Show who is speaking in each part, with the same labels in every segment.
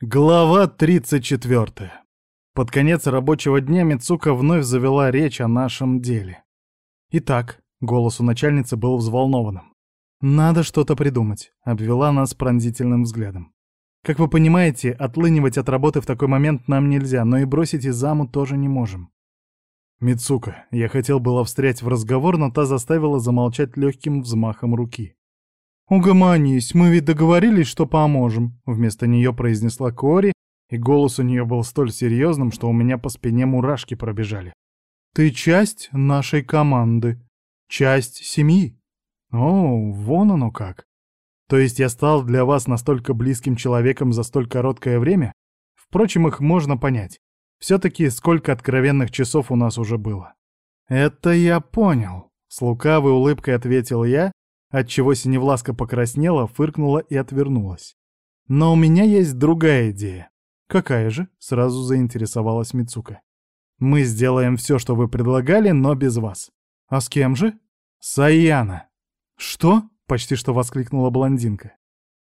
Speaker 1: Глава 34. Под конец рабочего дня Мицука вновь завела речь о нашем деле. «Итак», — голос у начальницы был взволнованным, — «надо что-то придумать», — обвела нас пронзительным взглядом. «Как вы понимаете, отлынивать от работы в такой момент нам нельзя, но и бросить Изаму тоже не можем». «Мицука, я хотел было встрять в разговор, но та заставила замолчать легким взмахом руки. «Угомонись, мы ведь договорились, что поможем», — вместо нее произнесла Кори, и голос у нее был столь серьезным, что у меня по спине мурашки пробежали. «Ты часть нашей команды, часть семьи». «О, вон оно как. То есть я стал для вас настолько близким человеком за столь короткое время? Впрочем, их можно понять. Все-таки сколько откровенных часов у нас уже было». «Это я понял», — с лукавой улыбкой ответил я, отчего Синевласка покраснела, фыркнула и отвернулась. «Но у меня есть другая идея». «Какая же?» — сразу заинтересовалась Мицука. «Мы сделаем все, что вы предлагали, но без вас». «А с кем же?» «Саяна». «Что?» — почти что воскликнула блондинка.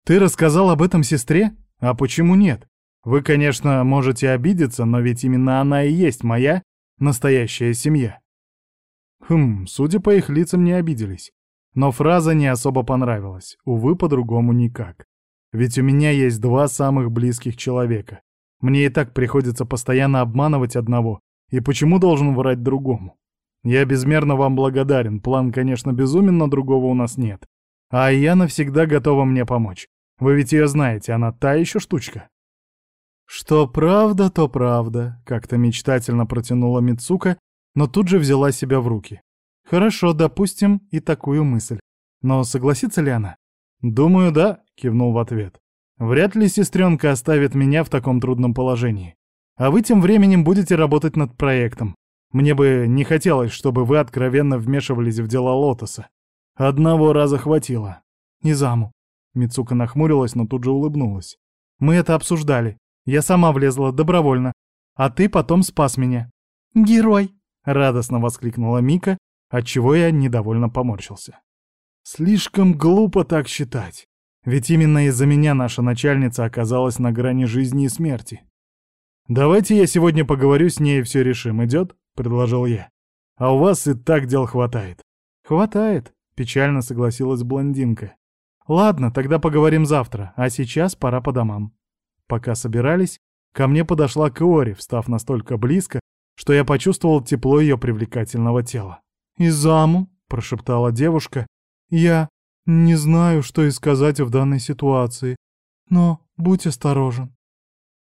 Speaker 1: «Ты рассказал об этом сестре? А почему нет? Вы, конечно, можете обидеться, но ведь именно она и есть моя настоящая семья». Хм, судя по их лицам, не обиделись. Но фраза не особо понравилась. Увы, по-другому никак. Ведь у меня есть два самых близких человека. Мне и так приходится постоянно обманывать одного. И почему должен врать другому? Я безмерно вам благодарен. План, конечно, безумен, но другого у нас нет. А Яна всегда готова мне помочь. Вы ведь ее знаете, она та еще штучка. Что правда, то правда, как-то мечтательно протянула Мицука, но тут же взяла себя в руки. Хорошо, допустим и такую мысль. Но согласится ли она? Думаю, да, кивнул в ответ. Вряд ли сестренка оставит меня в таком трудном положении. А вы тем временем будете работать над проектом. Мне бы не хотелось, чтобы вы откровенно вмешивались в дела Лотоса. Одного раза хватило. И заму. Мицука нахмурилась, но тут же улыбнулась. Мы это обсуждали. Я сама влезла добровольно. А ты потом спас меня. Герой! Радостно воскликнула Мика отчего я недовольно поморщился. Слишком глупо так считать. Ведь именно из-за меня наша начальница оказалась на грани жизни и смерти. «Давайте я сегодня поговорю с ней и все решим, идет?» — предложил я. «А у вас и так дел хватает». «Хватает», — печально согласилась блондинка. «Ладно, тогда поговорим завтра, а сейчас пора по домам». Пока собирались, ко мне подошла Кори, встав настолько близко, что я почувствовал тепло ее привлекательного тела. «Изаму», — прошептала девушка, — «я не знаю, что и сказать в данной ситуации, но будь осторожен».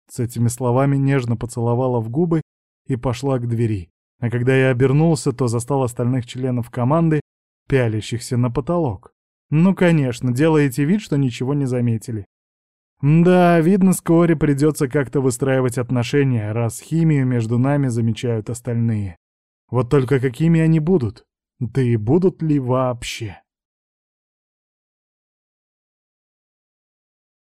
Speaker 1: С этими словами нежно поцеловала в губы и пошла к двери. А когда я обернулся, то застал остальных членов команды, пялящихся на потолок. Ну, конечно, делаете вид, что ничего не заметили. Да, видно, вскоре придется как-то выстраивать отношения, раз химию между нами замечают остальные. Вот только какими они будут? Да и будут ли вообще?